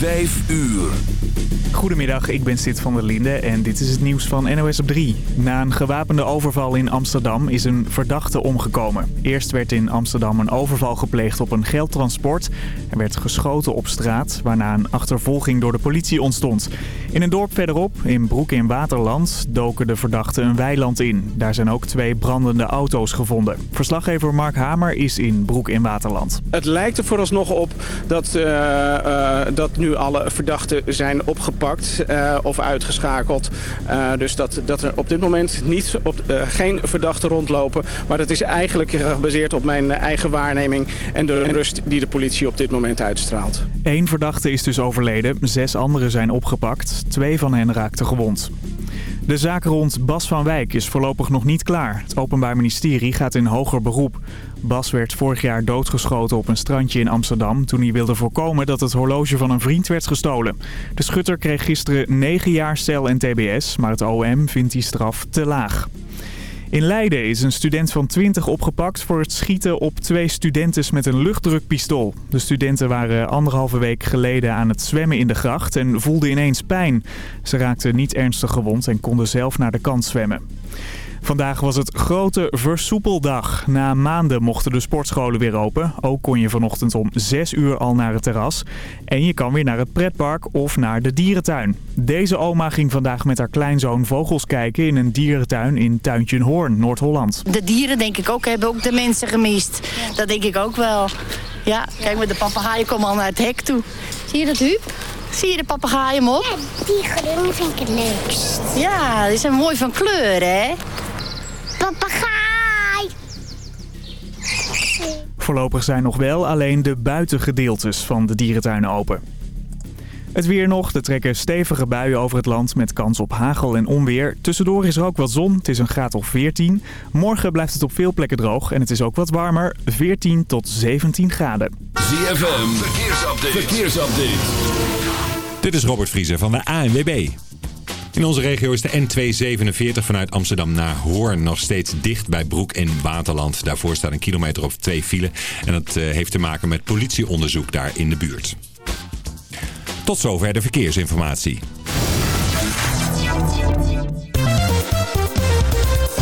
Vijf uur. Goedemiddag, ik ben Sid van der Linde en dit is het nieuws van NOS op 3. Na een gewapende overval in Amsterdam is een verdachte omgekomen. Eerst werd in Amsterdam een overval gepleegd op een geldtransport. Er werd geschoten op straat, waarna een achtervolging door de politie ontstond. In een dorp verderop, in Broek in Waterland, doken de verdachten een weiland in. Daar zijn ook twee brandende auto's gevonden. Verslaggever Mark Hamer is in Broek in Waterland. Het lijkt er vooralsnog op dat, uh, uh, dat nu alle verdachten zijn opgepakt uh, of uitgeschakeld. Uh, dus dat, dat er op dit moment niet op, uh, geen verdachten rondlopen. Maar dat is eigenlijk gebaseerd op mijn eigen waarneming en de rust die de politie op dit moment uitstraalt. Eén verdachte is dus overleden, zes anderen zijn opgepakt. Twee van hen raakten gewond. De zaak rond Bas van Wijk is voorlopig nog niet klaar. Het Openbaar Ministerie gaat in hoger beroep. Bas werd vorig jaar doodgeschoten op een strandje in Amsterdam... toen hij wilde voorkomen dat het horloge van een vriend werd gestolen. De schutter kreeg gisteren 9 jaar cel en tbs, maar het OM vindt die straf te laag. In Leiden is een student van 20 opgepakt voor het schieten op twee studenten met een luchtdrukpistool. De studenten waren anderhalve week geleden aan het zwemmen in de gracht en voelden ineens pijn. Ze raakten niet ernstig gewond en konden zelf naar de kant zwemmen. Vandaag was het grote versoepeldag. Na maanden mochten de sportscholen weer open. Ook kon je vanochtend om 6 uur al naar het terras. En je kan weer naar het pretpark of naar de dierentuin. Deze oma ging vandaag met haar kleinzoon vogels kijken in een dierentuin in Tuintje Hoorn, Noord-Holland. De dieren denk ik ook hebben ook de mensen gemist. Dat denk ik ook wel. Ja, kijk met de papegaaien komen al naar het hek toe. Zie je dat, Huub? Zie je de papegaaien op? Ja, die groene vind ik het leukst. Ja, die zijn mooi van kleur, hè? Papegaai! Voorlopig zijn nog wel alleen de buitengedeeltes van de dierentuinen open. Het weer nog. Er trekken stevige buien over het land met kans op hagel en onweer. Tussendoor is er ook wat zon. Het is een graad of 14. Morgen blijft het op veel plekken droog en het is ook wat warmer. 14 tot 17 graden. ZFM. Verkeersupdate. Verkeersupdate. Dit is Robert Vriezer van de ANWB. In onze regio is de N247 vanuit Amsterdam naar Hoorn nog steeds dicht bij Broek in Waterland. Daarvoor staat een kilometer of twee file en dat heeft te maken met politieonderzoek daar in de buurt. Tot zover de verkeersinformatie.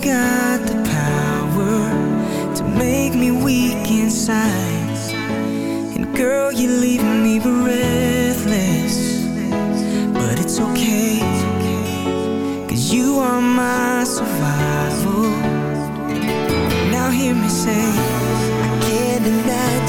Got the power to make me weak inside. And girl, you're leaving me breathless. But it's okay. Cause you are my survival. Now hear me say, I can't imagine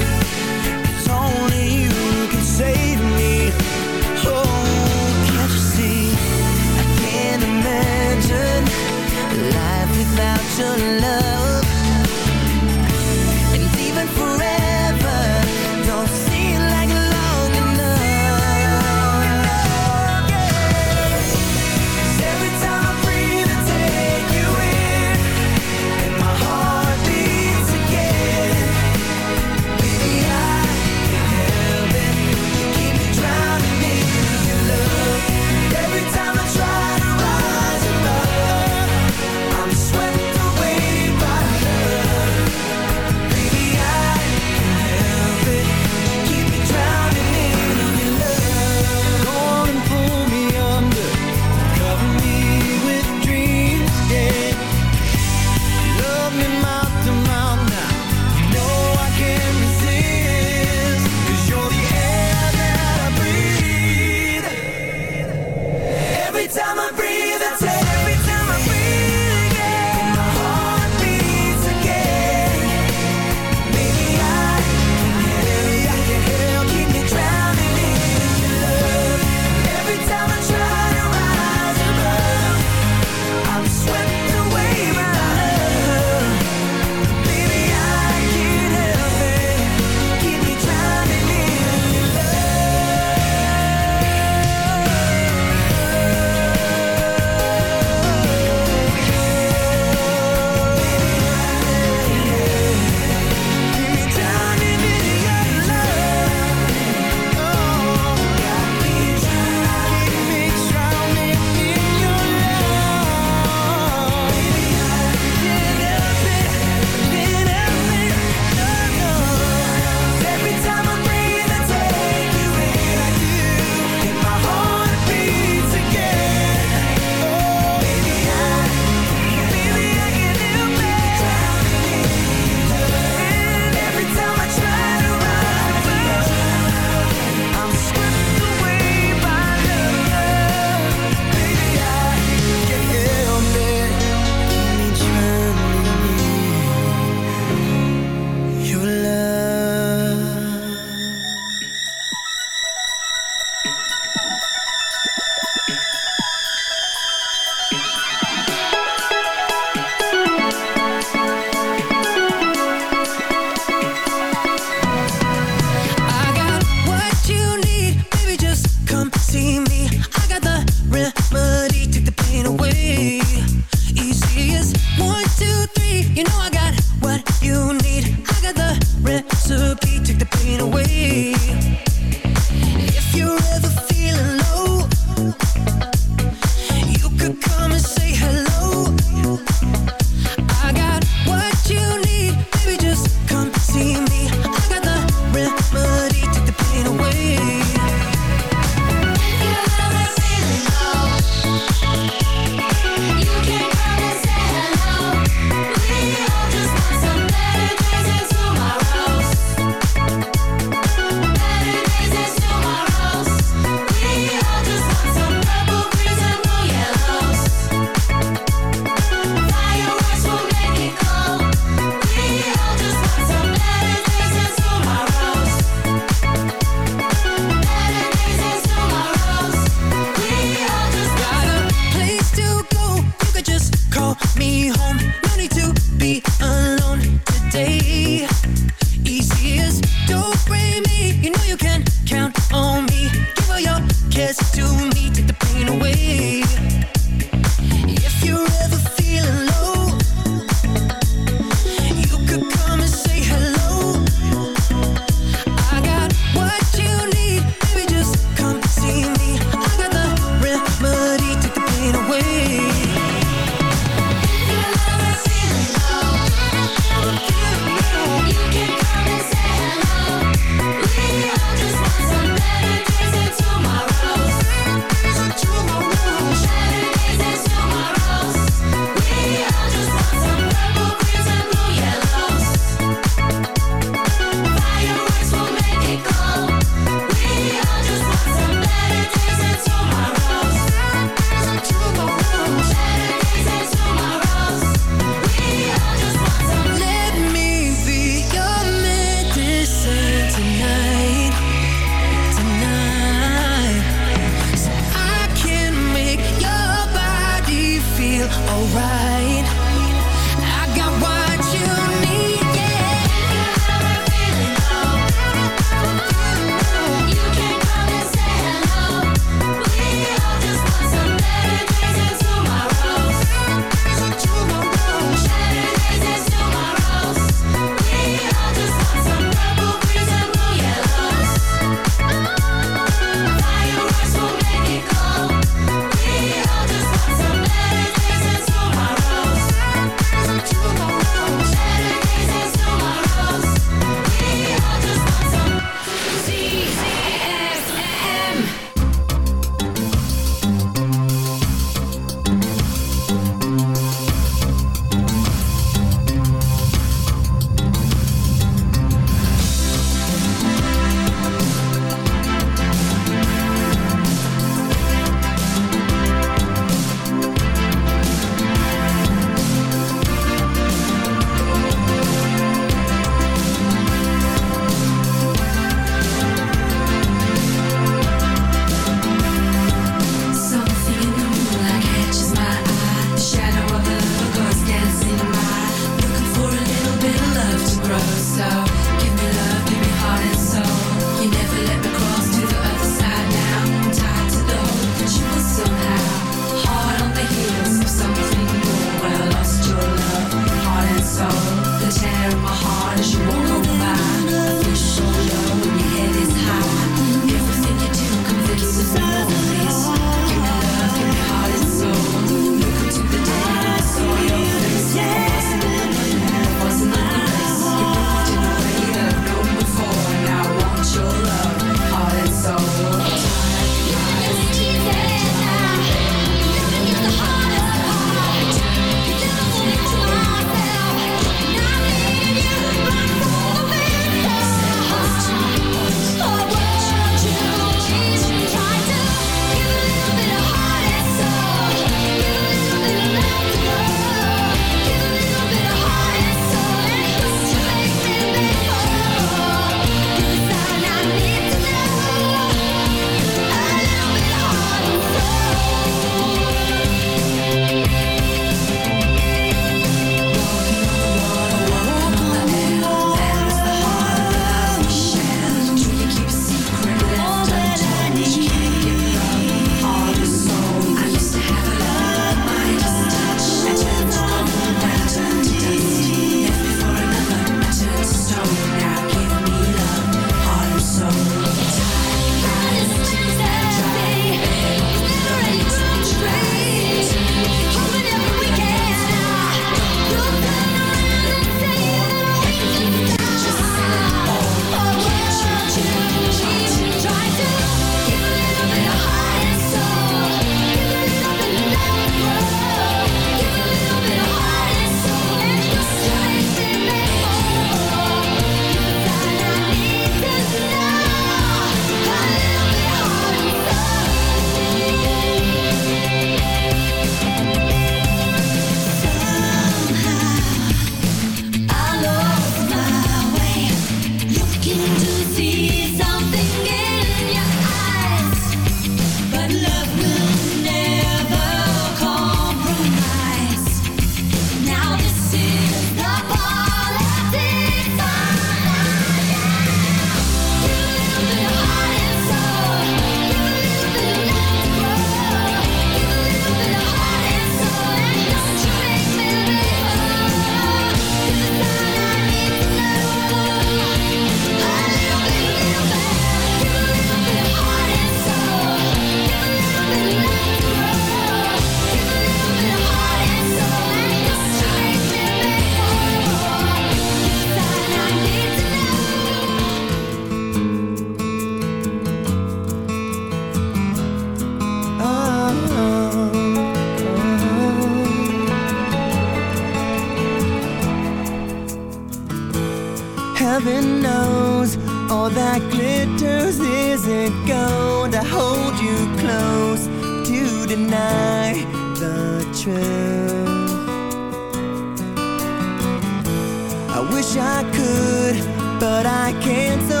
wish I could, but I can't.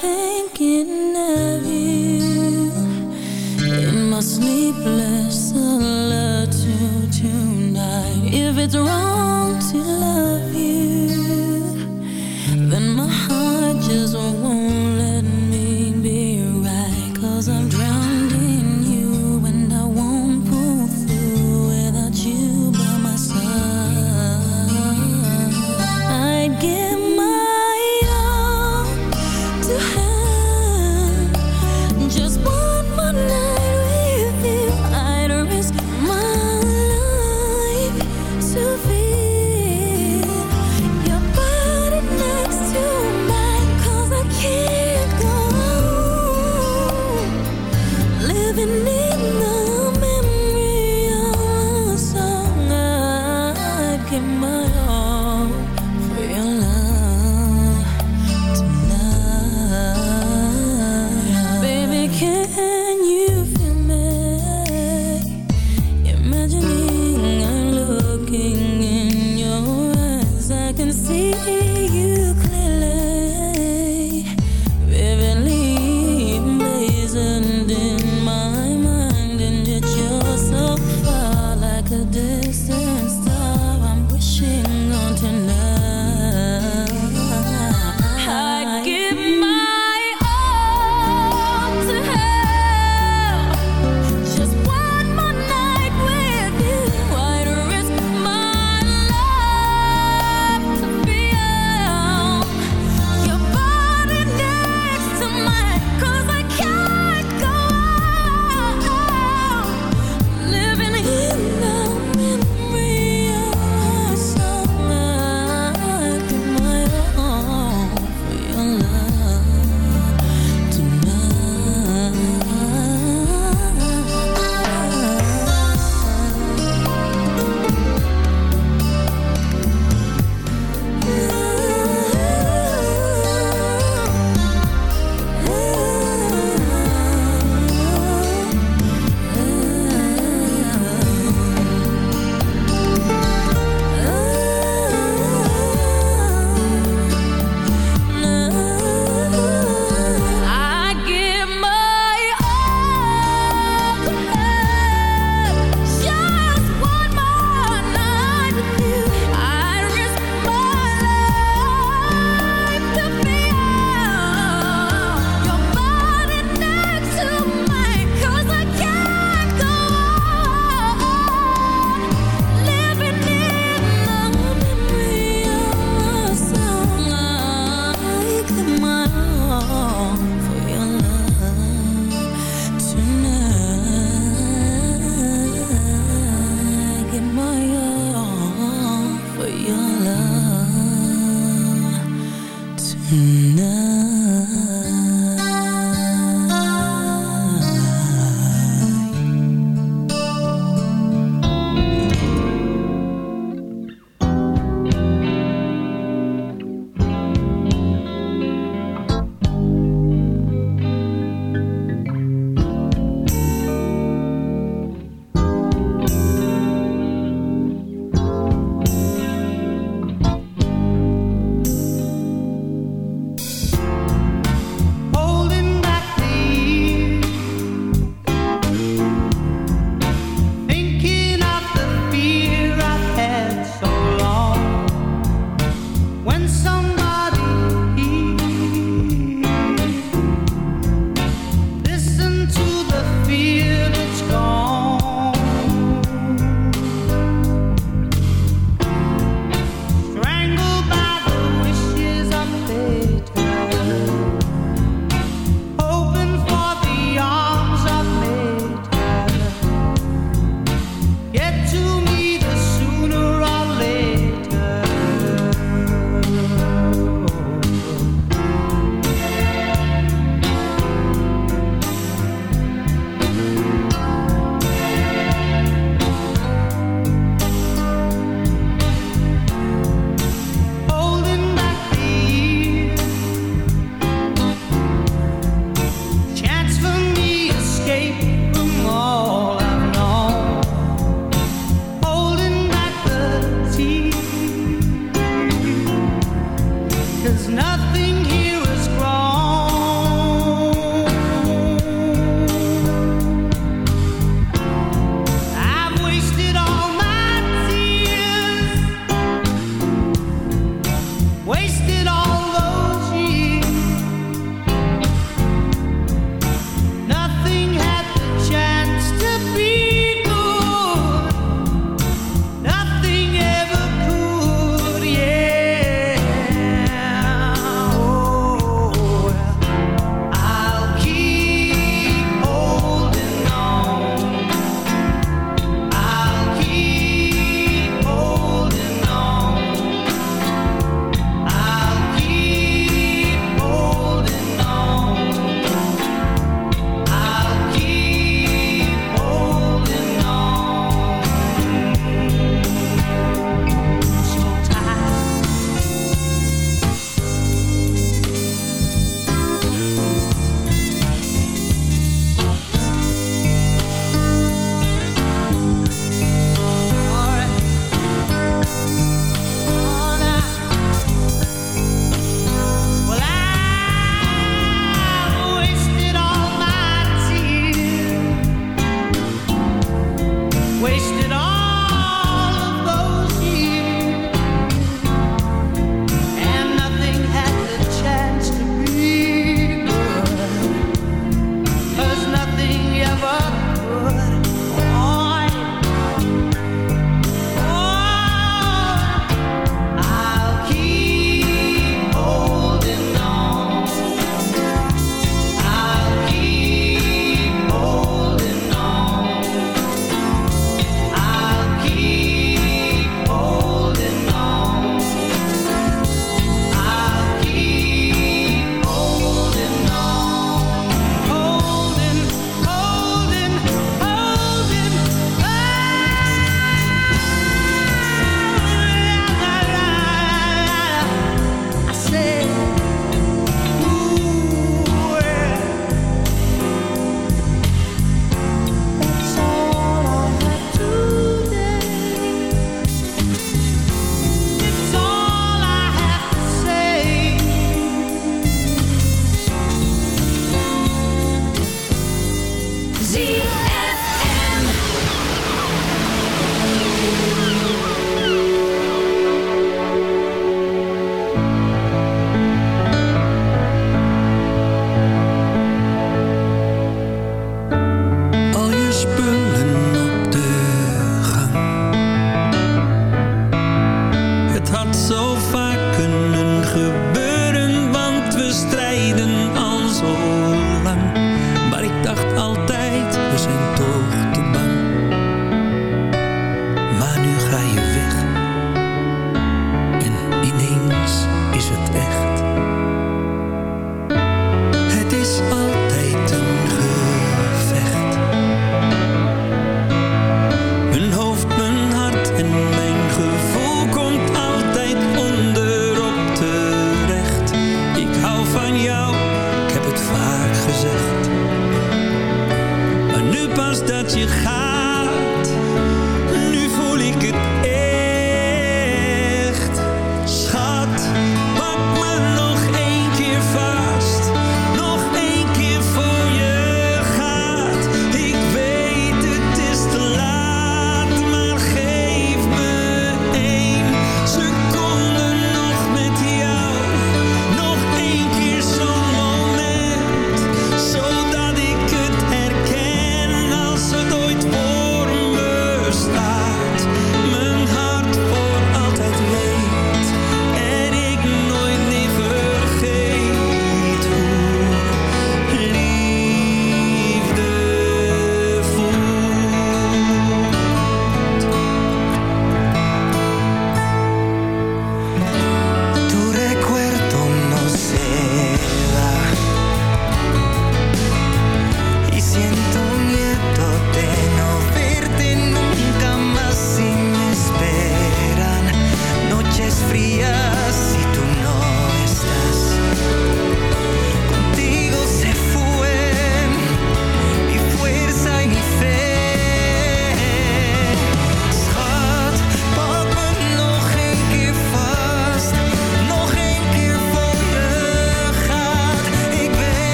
thinking of you. In my sleepless solitude tonight. If it's wrong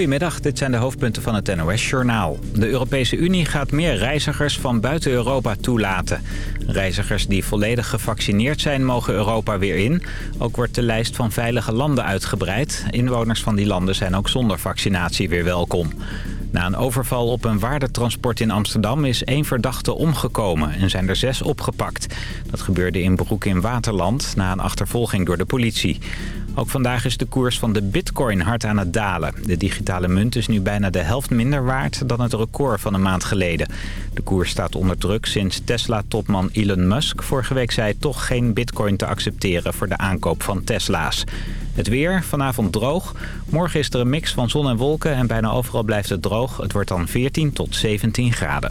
Goedemiddag, dit zijn de hoofdpunten van het NOS-journaal. De Europese Unie gaat meer reizigers van buiten Europa toelaten. Reizigers die volledig gevaccineerd zijn mogen Europa weer in. Ook wordt de lijst van veilige landen uitgebreid. Inwoners van die landen zijn ook zonder vaccinatie weer welkom. Na een overval op een waardetransport in Amsterdam is één verdachte omgekomen en zijn er zes opgepakt. Dat gebeurde in Broek in Waterland na een achtervolging door de politie. Ook vandaag is de koers van de bitcoin hard aan het dalen. De digitale munt is nu bijna de helft minder waard dan het record van een maand geleden. De koers staat onder druk sinds Tesla-topman Elon Musk vorige week zei toch geen bitcoin te accepteren voor de aankoop van Tesla's. Het weer, vanavond droog. Morgen is er een mix van zon en wolken en bijna overal blijft het droog. Het wordt dan 14 tot 17 graden.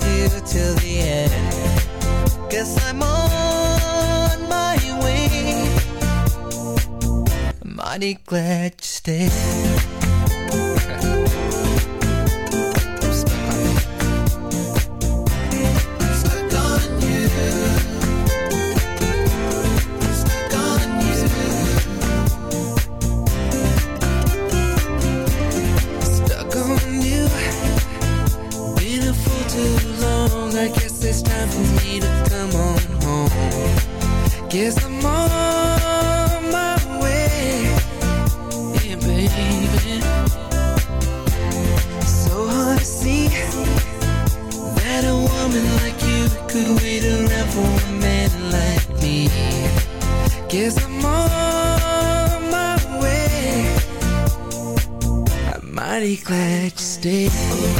do till the end. I'm on my way. Mighty glad you stayed. glad you stayed.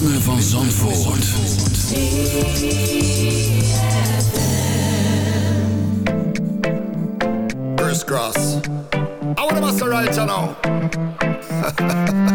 ritme van Zandvoort. Criss cross. I want to master right now.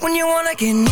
when you wanna get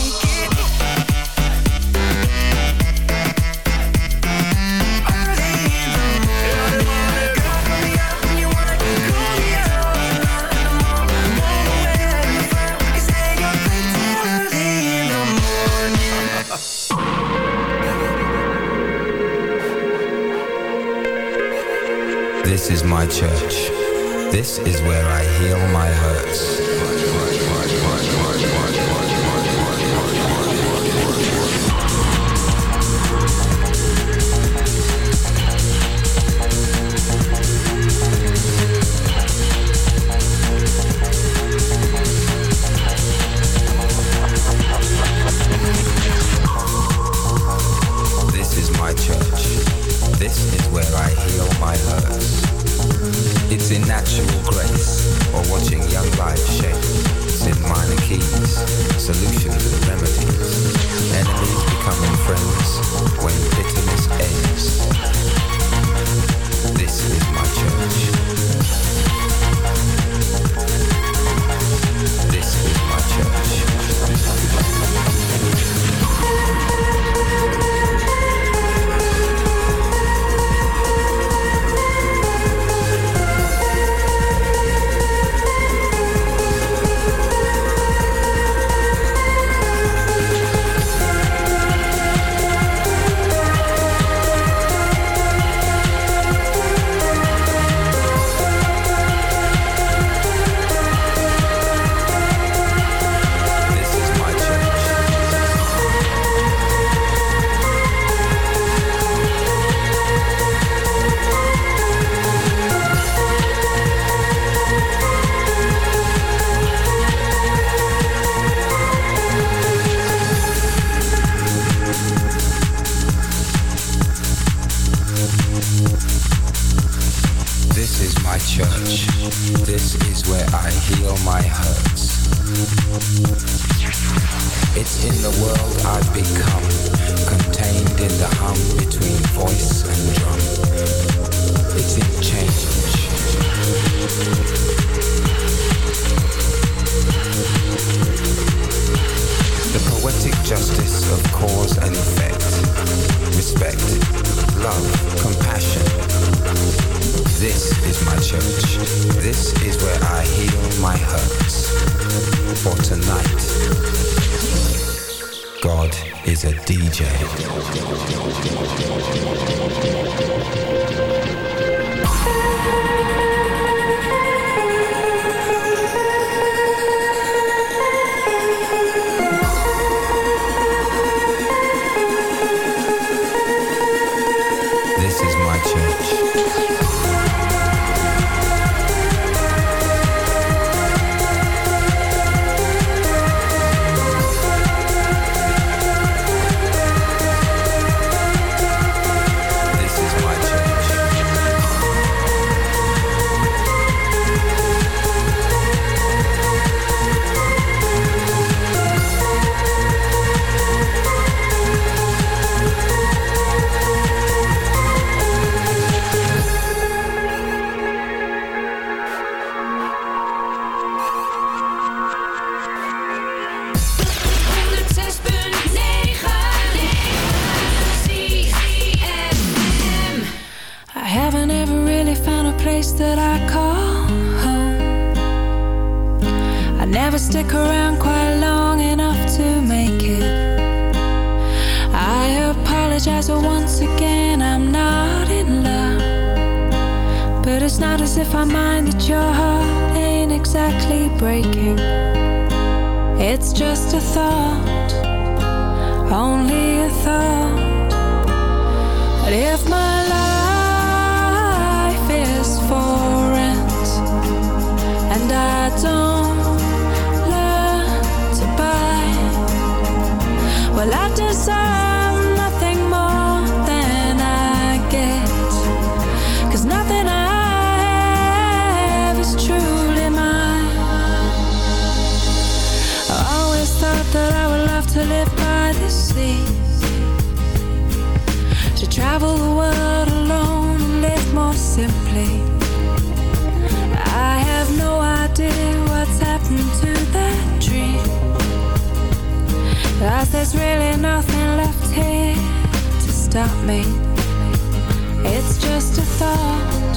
It's just a thought,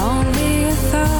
only a thought.